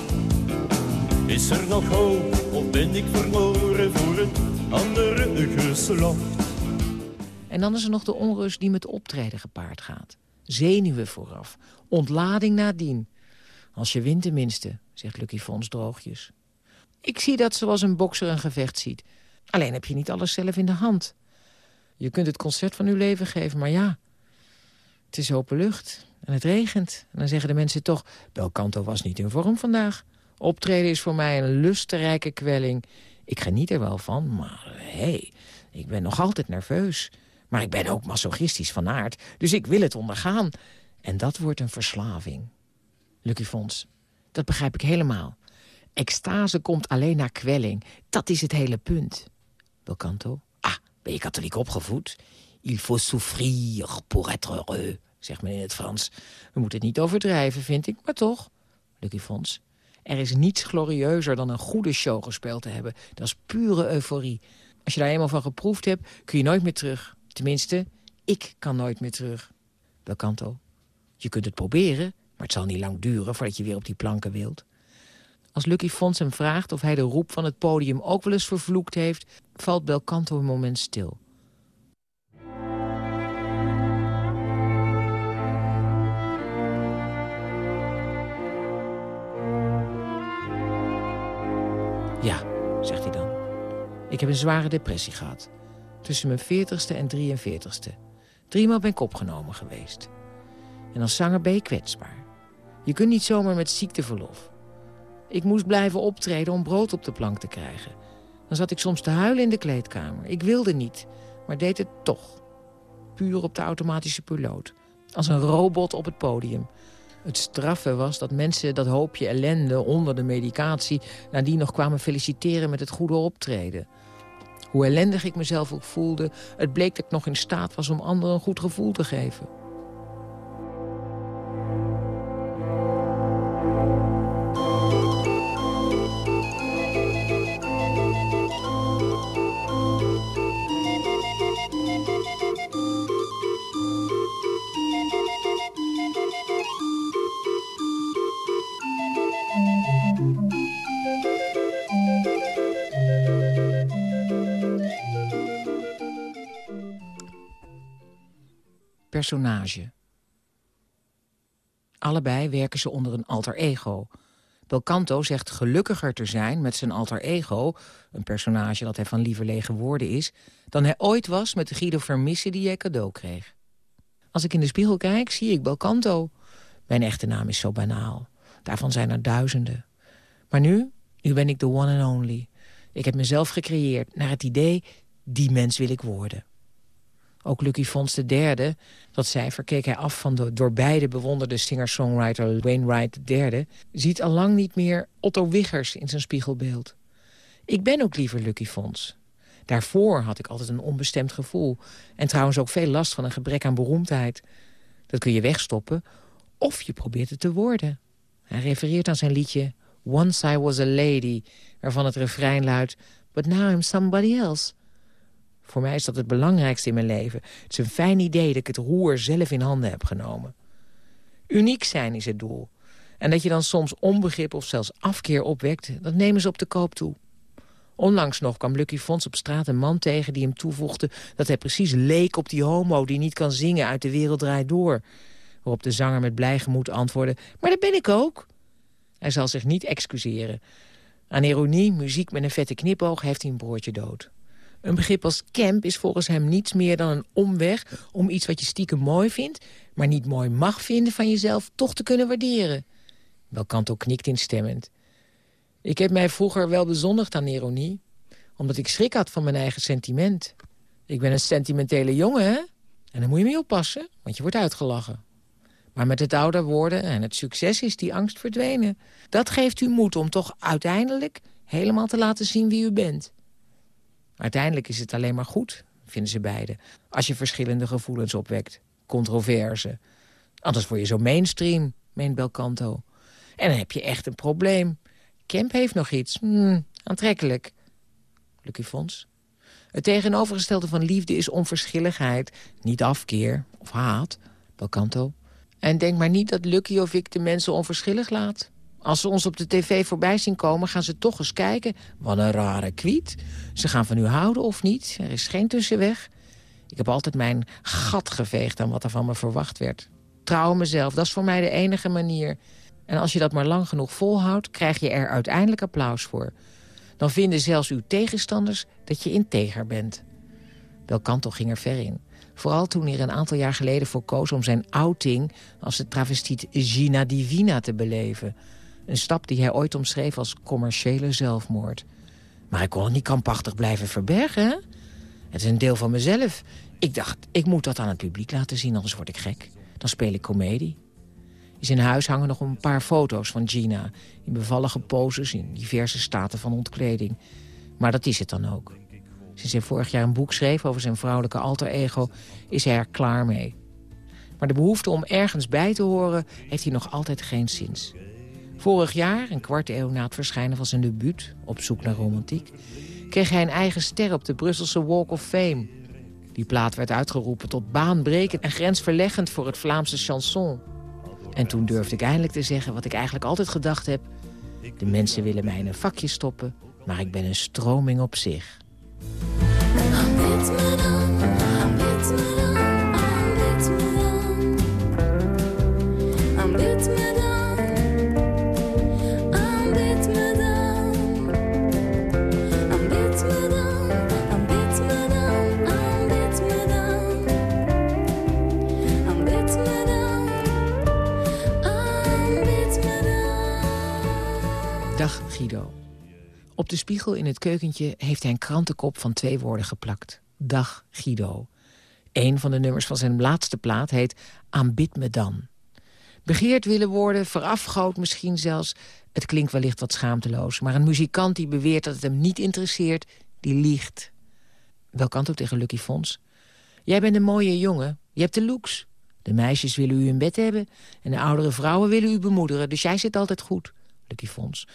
Is er nog hoop of ben ik verloren voor het andere geslacht? En dan is er nog de onrust die met optreden gepaard gaat. Zenuwen vooraf, ontlading nadien. Als je wint tenminste, zegt Lucky Fons droogjes. Ik zie dat zoals een bokser een gevecht ziet. Alleen heb je niet alles zelf in de hand. Je kunt het concert van uw leven geven, maar ja... Het is open lucht en het regent. En dan zeggen de mensen toch... Belcanto was niet in vorm vandaag. Optreden is voor mij een lusterrijke kwelling. Ik geniet er wel van, maar hé, hey, ik ben nog altijd nerveus. Maar ik ben ook masochistisch van aard, dus ik wil het ondergaan. En dat wordt een verslaving. Lucky Fons, dat begrijp ik helemaal. Extase komt alleen naar kwelling. Dat is het hele punt. Belcanto, ah, ben je katholiek opgevoed? Il faut souffrir pour être heureux, zegt men in het Frans. We moeten het niet overdrijven, vind ik, maar toch. Lucky Fons, er is niets glorieuzer dan een goede show gespeeld te hebben. Dat is pure euforie. Als je daar eenmaal van geproefd hebt, kun je nooit meer terug. Tenminste, ik kan nooit meer terug. Belcanto, je kunt het proberen, maar het zal niet lang duren voordat je weer op die planken wilt. Als Lucky Fons hem vraagt of hij de roep van het podium ook wel eens vervloekt heeft... valt Belcanto een moment stil. Ik heb een zware depressie gehad. Tussen mijn 40ste en 43ste. Driemaal ben ik opgenomen geweest. En als zanger ben je kwetsbaar. Je kunt niet zomaar met ziekteverlof. Ik moest blijven optreden om brood op de plank te krijgen. Dan zat ik soms te huilen in de kleedkamer. Ik wilde niet, maar deed het toch. Puur op de automatische piloot. Als een robot op het podium. Het straffe was dat mensen dat hoopje ellende onder de medicatie... nadien nog kwamen feliciteren met het goede optreden. Hoe ellendig ik mezelf ook voelde... het bleek dat ik nog in staat was om anderen een goed gevoel te geven. Personage. Allebei werken ze onder een alter ego. Belcanto zegt gelukkiger te zijn met zijn alter ego... een personage dat hij van lieverlege geworden is... dan hij ooit was met de Guido Vermissen die hij cadeau kreeg. Als ik in de spiegel kijk, zie ik Belcanto. Mijn echte naam is zo banaal. Daarvan zijn er duizenden. Maar nu, nu ben ik de one and only. Ik heb mezelf gecreëerd naar het idee, die mens wil ik worden. Ook Lucky Fons de derde, dat cijfer keek hij af van de door beide bewonderde singer-songwriter Wainwright III... ziet al lang niet meer Otto Wiggers in zijn spiegelbeeld. Ik ben ook liever Lucky Fons. Daarvoor had ik altijd een onbestemd gevoel. En trouwens ook veel last van een gebrek aan beroemdheid. Dat kun je wegstoppen, of je probeert het te worden. Hij refereert aan zijn liedje Once I Was a Lady... waarvan het refrein luidt... But now I'm somebody else... Voor mij is dat het belangrijkste in mijn leven. Het is een fijn idee dat ik het roer zelf in handen heb genomen. Uniek zijn is het doel. En dat je dan soms onbegrip of zelfs afkeer opwekt... dat nemen ze op de koop toe. Onlangs nog kwam Lucky Fons op straat een man tegen die hem toevoegde... dat hij precies leek op die homo die niet kan zingen uit de wereld draait door. Waarop de zanger met blij gemoed antwoordde... maar dat ben ik ook. Hij zal zich niet excuseren. Aan ironie, muziek met een vette knipoog heeft hij een broertje dood. Een begrip als camp is volgens hem niets meer dan een omweg... om iets wat je stiekem mooi vindt, maar niet mooi mag vinden van jezelf... toch te kunnen waarderen. Belcanto knikt instemmend. Ik heb mij vroeger wel bezondigd aan ironie... omdat ik schrik had van mijn eigen sentiment. Ik ben een sentimentele jongen, hè? En dan moet je mee oppassen, want je wordt uitgelachen. Maar met het ouder worden en het succes is die angst verdwenen. Dat geeft u moed om toch uiteindelijk helemaal te laten zien wie u bent. Uiteindelijk is het alleen maar goed, vinden ze beiden... als je verschillende gevoelens opwekt. Controverse. Anders word je zo mainstream, meent Belcanto. En dan heb je echt een probleem. Kemp heeft nog iets. Hmm, aantrekkelijk. Lucky Fons. Het tegenovergestelde van liefde is onverschilligheid. Niet afkeer of haat. Belcanto. En denk maar niet dat Lucky of ik de mensen onverschillig laat. Als ze ons op de tv voorbij zien komen, gaan ze toch eens kijken. Wat een rare kwiet. Ze gaan van u houden of niet. Er is geen tussenweg. Ik heb altijd mijn gat geveegd aan wat er van me verwacht werd. Trouw mezelf, dat is voor mij de enige manier. En als je dat maar lang genoeg volhoudt, krijg je er uiteindelijk applaus voor. Dan vinden zelfs uw tegenstanders dat je integer bent. Belcanto ging er ver in. Vooral toen hij er een aantal jaar geleden voor koos om zijn outing... als de travestiet Gina Divina te beleven. Een stap die hij ooit omschreef als commerciële zelfmoord. Maar ik kon het niet krampachtig blijven verbergen, hè? Het is een deel van mezelf. Ik dacht, ik moet dat aan het publiek laten zien, anders word ik gek. Dan speel ik komedie. In zijn huis hangen nog een paar foto's van Gina... in bevallige poses in diverse staten van ontkleding. Maar dat is het dan ook. Sinds hij vorig jaar een boek schreef over zijn vrouwelijke alter ego... is hij er klaar mee. Maar de behoefte om ergens bij te horen heeft hij nog altijd geen zins. Vorig jaar, een kwart eeuw na het verschijnen van zijn debuut... Op zoek naar romantiek... kreeg hij een eigen ster op de Brusselse Walk of Fame. Die plaat werd uitgeroepen tot baanbrekend en grensverleggend voor het Vlaamse chanson. En toen durfde ik eindelijk te zeggen wat ik eigenlijk altijd gedacht heb. De mensen willen mij in een vakje stoppen, maar ik ben een stroming op zich. Op de spiegel in het keukentje heeft hij een krantenkop van twee woorden geplakt. Dag Guido. Een van de nummers van zijn laatste plaat heet Aanbid me dan. Begeerd willen worden, verafgoot misschien zelfs. Het klinkt wellicht wat schaamteloos. Maar een muzikant die beweert dat het hem niet interesseert, die liegt. Welkant ook tegen Lucky Fons. Jij bent een mooie jongen. Je hebt de looks. De meisjes willen u in bed hebben. En de oudere vrouwen willen u bemoederen. Dus jij zit altijd goed. Lucky Fons.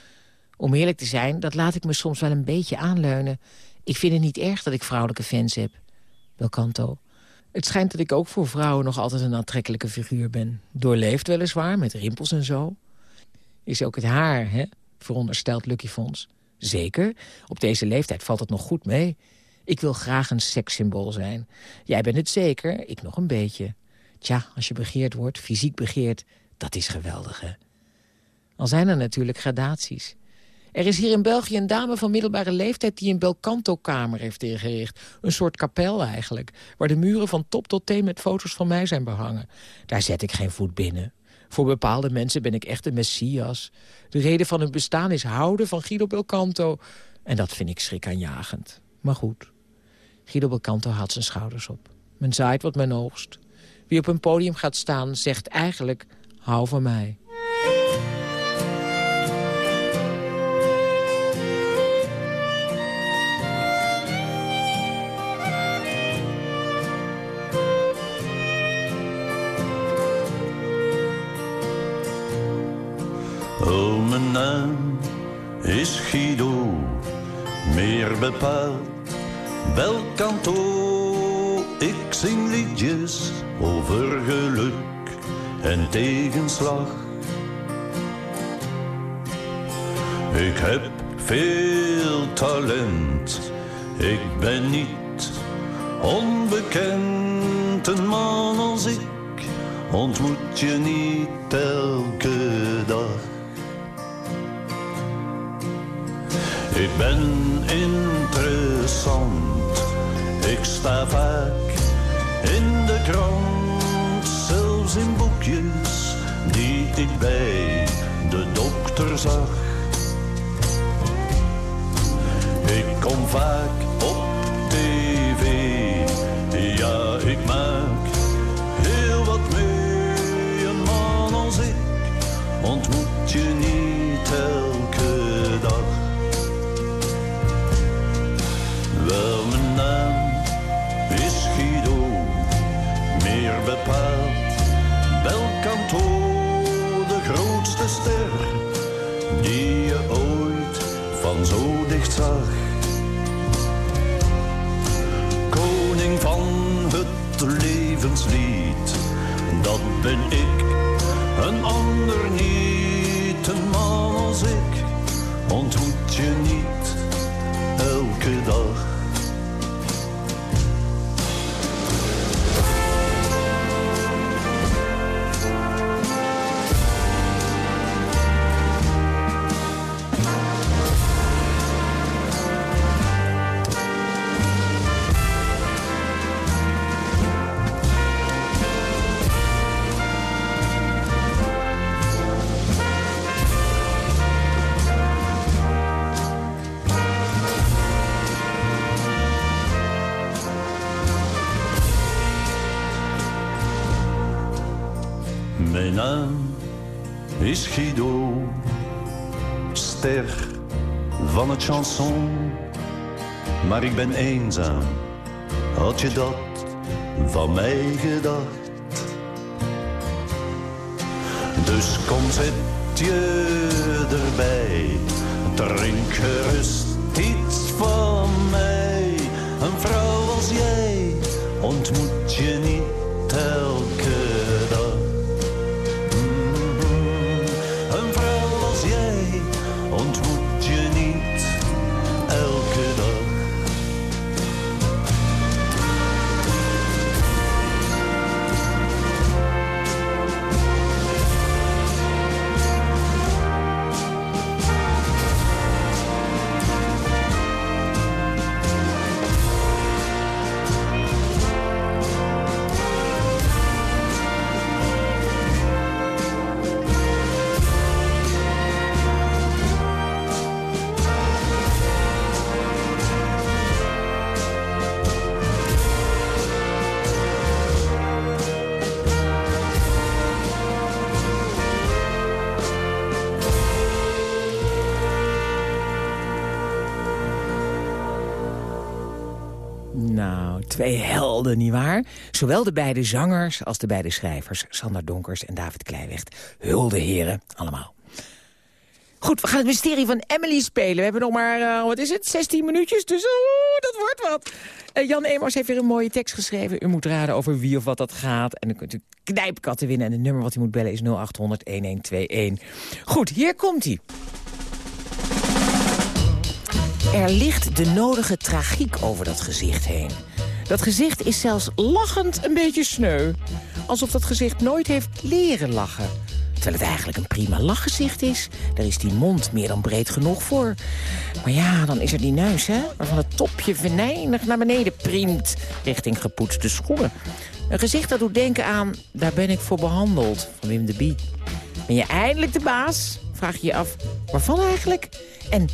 Om eerlijk te zijn, dat laat ik me soms wel een beetje aanleunen. Ik vind het niet erg dat ik vrouwelijke fans heb. Belcanto. Het schijnt dat ik ook voor vrouwen nog altijd een aantrekkelijke figuur ben. Doorleefd weliswaar, met rimpels en zo. Is ook het haar, hè? veronderstelt Lucky Fons. Zeker, op deze leeftijd valt het nog goed mee. Ik wil graag een sekssymbool zijn. Jij bent het zeker, ik nog een beetje. Tja, als je begeerd wordt, fysiek begeerd, dat is geweldig, hè? Al zijn er natuurlijk gradaties. Er is hier in België een dame van middelbare leeftijd... die een Belcanto-kamer heeft ingericht. Een soort kapel eigenlijk. Waar de muren van top tot teen met foto's van mij zijn behangen. Daar zet ik geen voet binnen. Voor bepaalde mensen ben ik echt een messias. De reden van hun bestaan is houden van Guido Belcanto. En dat vind ik schrikaanjagend. Maar goed. Guido Belcanto haalt zijn schouders op. Men zaait wat men oogst. Wie op een podium gaat staan, zegt eigenlijk... hou van mij. Is Guido, meer bepaald bel kantoor. Ik zing liedjes over geluk en tegenslag. Ik heb veel talent, ik ben niet onbekend. Een man als ik ontmoet je niet elke dag. Ik ben interessant, ik sta vaak in de krant, zelfs in boekjes die ik bij de dokter zag. Ik kom vaak op chanson. Maar ik ben eenzaam, had je dat van mij gedacht? Dus kom zet je erbij, drink gerust iets van mij. Een vrouw als jij ontmoet je niet elke dag. Een vrouw als jij ontmoet twee helden, nietwaar? Zowel de beide zangers als de beide schrijvers, Sander Donkers en David Kleiwecht. Hulde heren, allemaal. Goed, we gaan het mysterie van Emily spelen. We hebben nog maar, eh, wat is het, 16 minuutjes, dus oeh, dat wordt wat. Eh, Jan Emos heeft weer een mooie tekst geschreven. U moet raden over wie of wat dat gaat. En dan kunt u knijpkatten winnen. En het nummer wat u moet bellen is 0800-1121. Goed, hier komt hij. Er ligt de nodige tragiek over dat gezicht heen. Dat gezicht is zelfs lachend een beetje sneu. Alsof dat gezicht nooit heeft leren lachen. Terwijl het eigenlijk een prima lachgezicht is. Daar is die mond meer dan breed genoeg voor. Maar ja, dan is er die neus, hè? Waarvan het topje venijnig naar beneden priemt. Richting gepoetste schoenen. Een gezicht dat doet denken aan... Daar ben ik voor behandeld, van Wim de Bie. Ben je eindelijk de baas? Vraag je je af, waarvan eigenlijk? En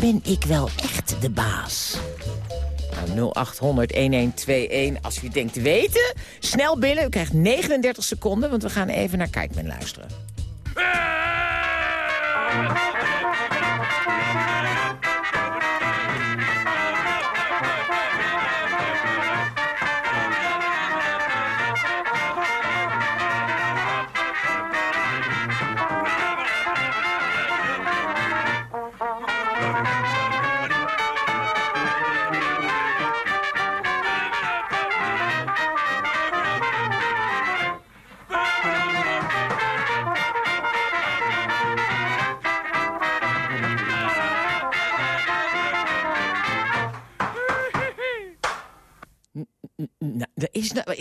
ben ik wel echt de baas? Nou, 0800-1121 als u denkt te weten. Snel billen, u krijgt 39 seconden, want we gaan even naar Kijkmen luisteren. Nou,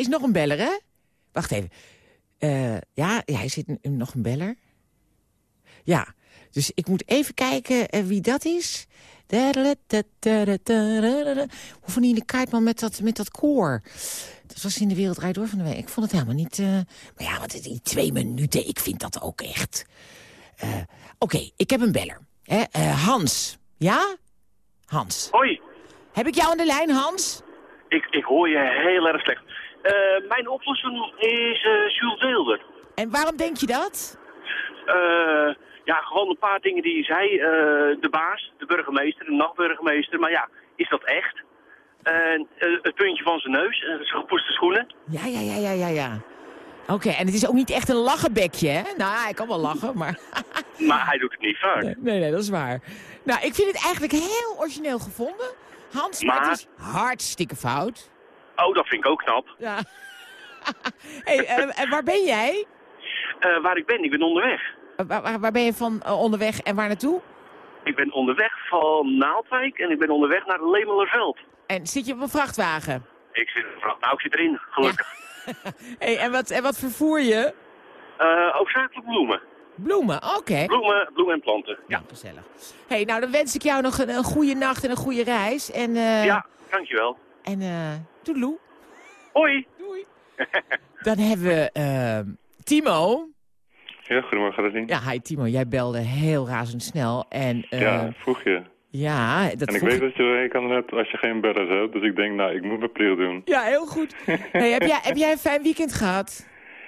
is, no- is nog een beller, hè? Wacht even. Eh, ja, hij zit nog een beller. Ja, dus ik moet even kijken eh, wie dat is. Hoe van de Kaartman met dat, met dat koor. Dat was in de Wereld Draait Door van de week. Ik vond het helemaal niet... eh, maar ja, want die twee minuten, ik vind dat ook echt... Oké, ik heb een beller. Hè? Hans. Ja? Hans. Hoi, Heb ik jou aan de lijn, Hans? ik, ik hoor je heel erg slecht. Eh, mijn oplossing is eh Jules Deelder. En waarom denk je dat? Eh, ja, gewoon een paar dingen die je zei. De baas, de burgemeester, de nachtburgemeester. Maar ja, is dat echt? Het puntje van zijn neus, en zijn gepoeste schoenen. Ja, ja, ja, ja, ja, ja. Oké, en het is ook niet echt een lachenbekje, hè? Nou, hij kan wel lachen, maar... Maar hij doet het niet vaak. nee, nee, nee, dat is waar. Nou, ik vind het eigenlijk heel origineel gevonden. Hans, maar, Maar- het is hartstikke fout. Oh, dat vind ik ook knap. Ja. hey, eh, en waar ben jij? Eh, waar ik ben, ik ben onderweg. Eh, Waar, waar, ben je van eh, onderweg en waar naartoe? Ik ben onderweg van Naaldwijk en ik ben onderweg naar Lemelerveld. En zit je op een vrachtwagen? Ik zit, nou, ik zit erin, gelukkig. Hey, en, wat, en wat vervoer je? Eh, hoofdzakelijk bloemen. Bloemen, oké. Bloemen, bloemen en planten. Ja, Ja, gezellig. hey, nou dan wens ik jou nog een, een goede nacht en een goede reis. En, eh ja dankjewel. En eh doedeloe. Hoi. Doei. Dan hebben we eh, Timo. Ja, goedemorgen Radien. Ja, hi Timo. Jij belde heel razendsnel. En eh, ja, ja, vroeg je. dat En ik vroeg weet dat je er een kan hebt als je geen bellers hebt. Dus ik denk, nou, ik moet mijn plicht doen. Ja, heel goed. hey, heb, jij, heb jij een fijn weekend gehad?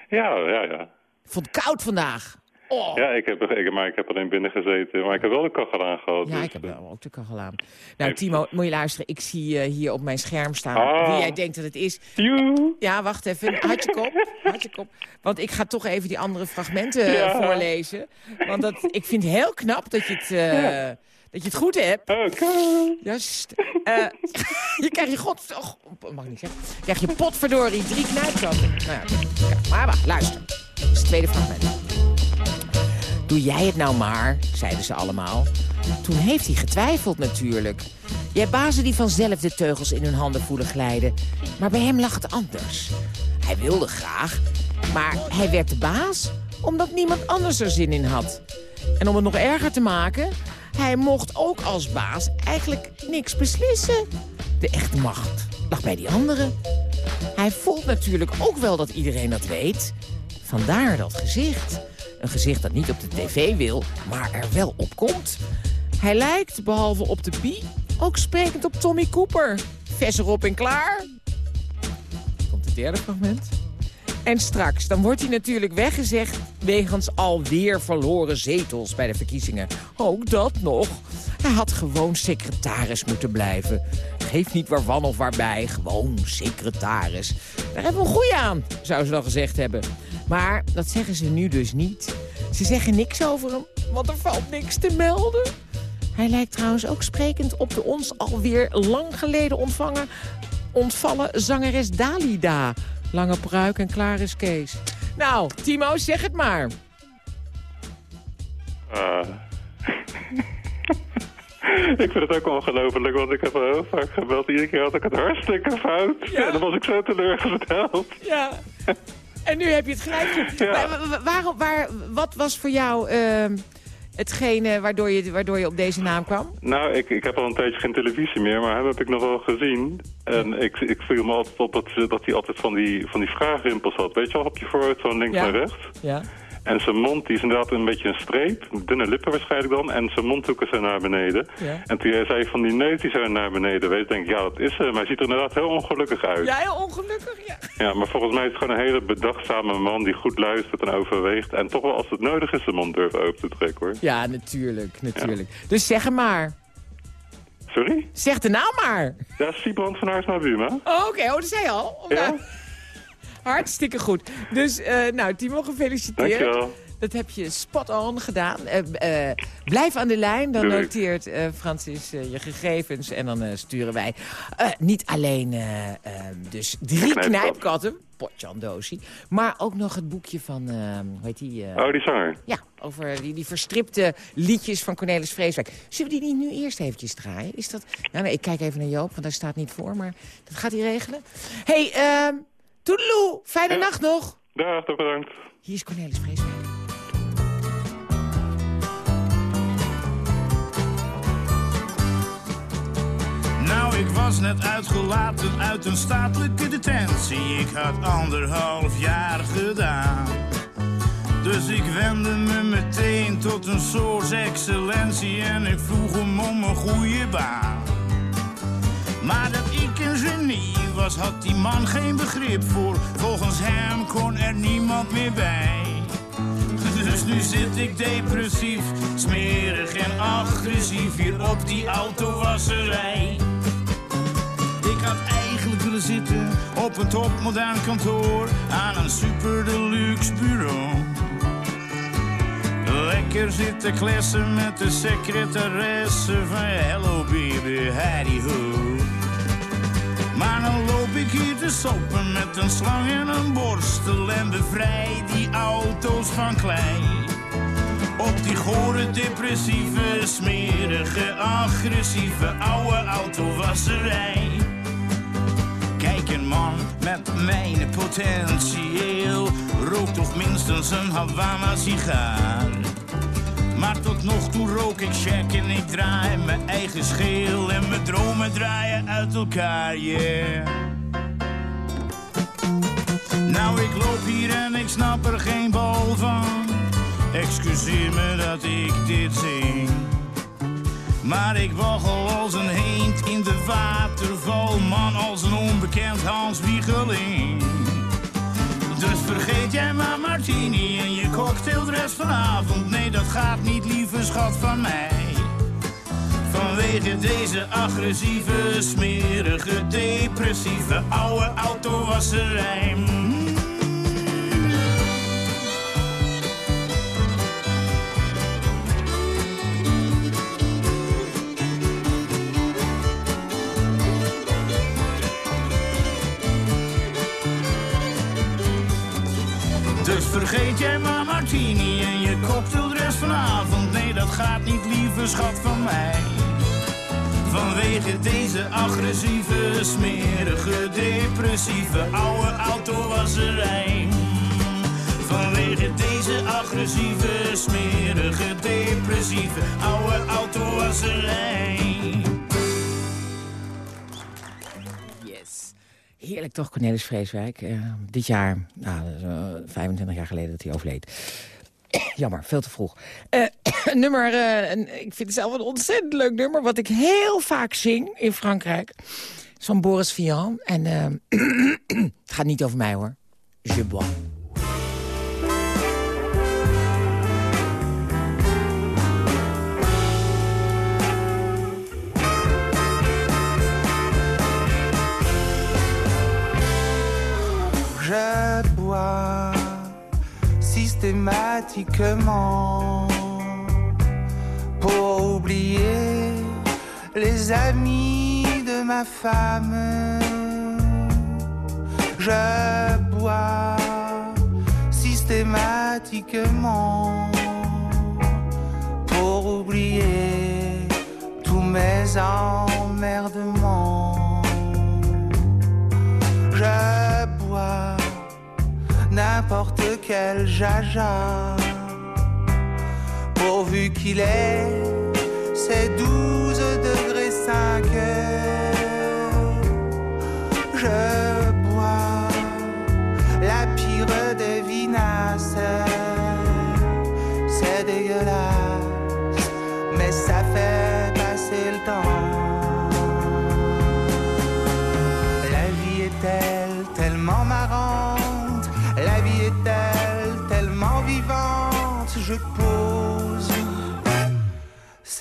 Ja, ja, ja. Ik vond het koud vandaag. Oh. Ja, ik heb, ik, maar ik heb alleen binnen gezeten. Maar ik heb wel de kachel aangehad. Ja, dus, ik heb eh, wel ook de kachel aan. Nou, Even Timo, moet je luisteren. Ik zie eh, hier op mijn scherm staan Ah. wie jij denkt dat het is. Joe. Ja, wacht even. Had je kop. Had je kop. Want ik ga toch even die andere fragmenten eh, Ja. voorlezen. Want dat, ik vind het heel knap dat je het, eh, dat je het goed hebt. Oké. Juist. Eh, je krijgt je god... Oh, mag ik niet zeggen. Je krijgt je potverdorie drie knijpkatten. Nou ja, maar wacht, luister. Dat is het tweede fragment. Doe jij het nou maar, zeiden ze allemaal. Toen heeft hij getwijfeld natuurlijk. Hebt bazen die vanzelf de teugels in hun handen voelen glijden. Maar bij hem lag het anders. Hij wilde graag, maar hij werd de baas omdat niemand anders er zin in had. En om het nog erger te maken, hij mocht ook als baas eigenlijk niks beslissen. De echte macht lag bij die anderen. Hij voelt natuurlijk ook wel dat iedereen dat weet. Vandaar dat gezicht. Een gezicht dat niet op de tv wil, maar er wel op komt. Hij lijkt, behalve op de Bie, ook sprekend op Tommy Cooper. Vers erop en klaar. Komt het derde fragment. En straks, dan wordt hij natuurlijk weggezegd... wegens alweer verloren zetels bij de verkiezingen. Ook dat nog. Hij had gewoon secretaris moeten blijven. Geef niet waarvan of waarbij, gewoon secretaris. Daar hebben we een goeie aan, zou ze dan gezegd hebben. Maar dat zeggen ze nu dus niet. Ze zeggen niks over hem, want er valt niks te melden. Hij lijkt trouwens ook sprekend op de ons alweer lang geleden ontvangen... ontvallen zangeres Dalida. Lange pruik en klaar is Kees. Nou, Timo, zeg het maar. Ah. ik vind het ook ongelooflijk, want ik heb al heel vaak gebeld. Iedere keer had ik het hartstikke fout. Ja. En dan was ik zo teleurgesteld. Ja. En nu heb je het gelijk goed. Ja. Maar wa- wa- waarom, waar, wat was voor jou ehm, hetgene waardoor je, waardoor je op deze naam kwam? Nou, ik, ik heb al een tijdje geen televisie meer, maar hem heb ik nog wel gezien. En ik, ik viel me altijd op dat, dat hij altijd van die, van die vraagrimpels had. Weet je wel, op je voorhoofd, van links Ja. naar rechts. Ja. En zijn mond die is inderdaad een beetje een streep. Dunne lippen waarschijnlijk dan. En zijn mondhoeken zijn naar beneden. Ja. En toen jij zei van die neus die zijn naar beneden. Weet, denk ik, ja dat is ze. Maar hij ziet er inderdaad heel ongelukkig uit. Ja, heel ongelukkig, ja. Ja, maar volgens mij is het gewoon een hele bedachtzame man die goed luistert en overweegt. En toch wel als het nodig is zijn mond durft open te trekken hoor. Ja, natuurlijk, natuurlijk. Dus zeg hem maar. Sorry? Zeg de naam maar. Ja, Siebrand van Haarsma Buma. Oh, oké, oh, dat zei je al. Ja? Hartstikke goed. Dus, eh, nou, Timo, gefeliciteerd. Dankjewel. Dat heb je spot on gedaan. Eh, eh, blijf aan de lijn, dan Doei. noteert Francis je gegevens. En dan sturen wij niet alleen eh, eh, dus drie Knijpkatten. potjandosie, maar ook nog het boekje van, hoe heet die? Oh, die zanger. Ja, over die, die verstripte liedjes van Cornelis Vreeswijk. Zullen we die niet nu eerst eventjes draaien? Is dat... Nou, nee, ik kijk even naar Joop, want daar staat niet voor, maar dat gaat hij regelen. hey, ehm toedeloe, fijne nacht nog. Dag, toch bedankt. Hier is Cornelis Vreeswijk. Nou, ik was net uitgelaten uit een statelijke detentie. Ik had anderhalf jaar gedaan. Dus ik wendde me meteen tot een soort excellentie en ik vroeg hem om een goede baan. Maar dat ik een genie was, had die man geen begrip voor. Volgens hem kon er niemand meer bij. Dus nu zit ik depressief, smerig en agressief hier op die autowasserij. Ik had eigenlijk willen zitten op een topmodern kantoor aan een super deluxe bureau. Lekker zitten klessen met de secretaresse van hello baby, howdy ho. Maar dan loop ik hier te soppen met een slang en een borstel en bevrijd die auto's van klei. Op die gore, depressieve, smerige, agressieve oude autowasserij. Kijk, een man met mijn potentieel rookt toch minstens een Havana-sigaar. Maar tot nog toe rook ik check en ik draai mijn eigen scheel en mijn dromen draaien uit elkaar, yeah. Nou, ik loop hier en ik snap er geen bal van. Excuseer me dat ik dit zing. Maar ik waggel als een heend in de waterval, man als een onbekend Hans Wiegeling. Vergeet jij maar martini en je cocktail de rest vanavond. Nee, dat gaat niet, lieve schat van mij. Vanwege deze agressieve, smerige, depressieve oude autowasserij. Vergeet jij maar martini en je cocktail de rest vanavond. Nee, dat gaat niet, lieve schat van mij. Vanwege deze agressieve, smerige, depressieve oude autowasserij. Vanwege deze agressieve, smerige, depressieve oude autowasserij. Heerlijk toch, Cornelis Vreeswijk. Eh, dit jaar, nou, dat is, eh, 25 jaar geleden dat hij overleed. Jammer, veel te vroeg. Eh, nummer, ik vind het zelf een ontzettend leuk nummer... wat ik heel vaak zing in Frankrijk. Van Boris Vian. En het gaat niet over mij, hoor. Je bois. Je bois systématiquement pour oublier les amis de ma femme. Je bois systématiquement pour oublier tous mes emmerdements. N'importe quel jaja, pourvu qu'il ait ses 12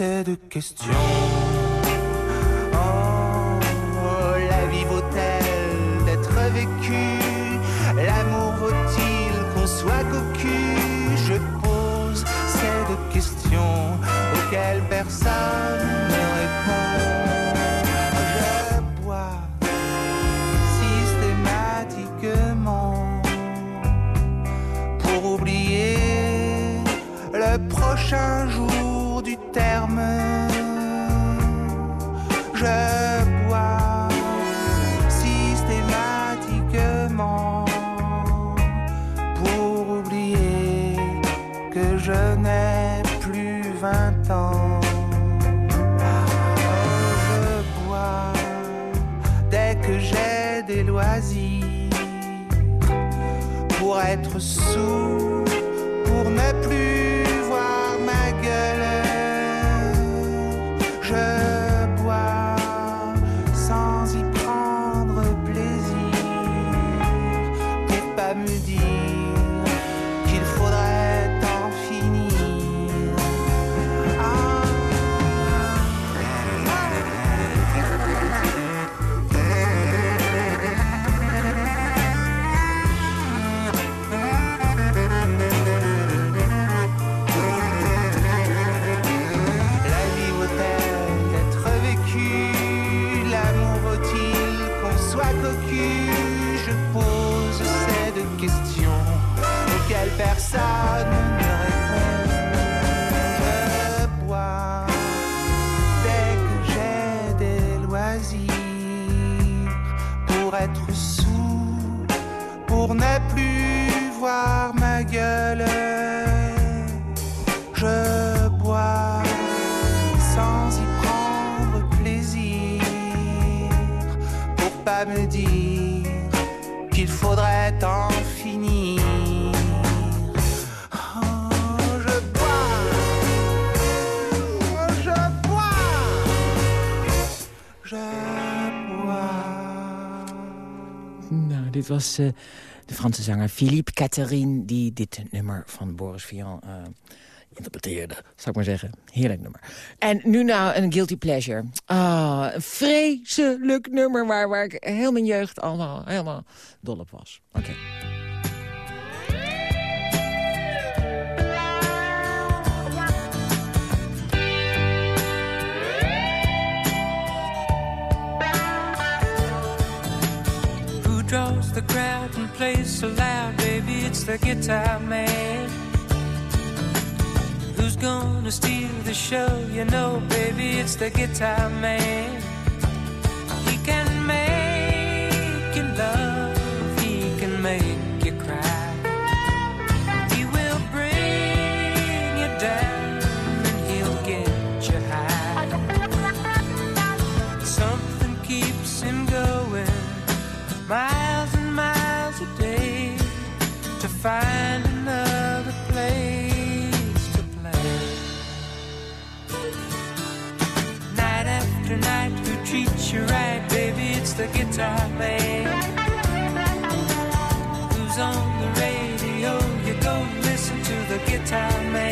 deux questions. Oh, la vie vaut-elle d'être vécue? L'amour vaut-il qu'on soit cocu? Je pose ces deux questions auxquelles personne ne dit was eh, de Franse zanger Philippe Catherine... die dit nummer van Boris Vian eh, interpreteerde, zou ik maar zeggen. Heerlijk nummer. En nu nou een Guilty Pleasure. Ah, een vreselijk nummer waar, waar ik heel mijn jeugd allemaal helemaal dol op was. Oké. Draws the crowd and plays so loud, baby? It's the guitar man. Who's gonna steal the show? You know, baby, it's the guitar man. He can make you love, he can make the guitar man. Who's on the radio? You go listen to the guitar man.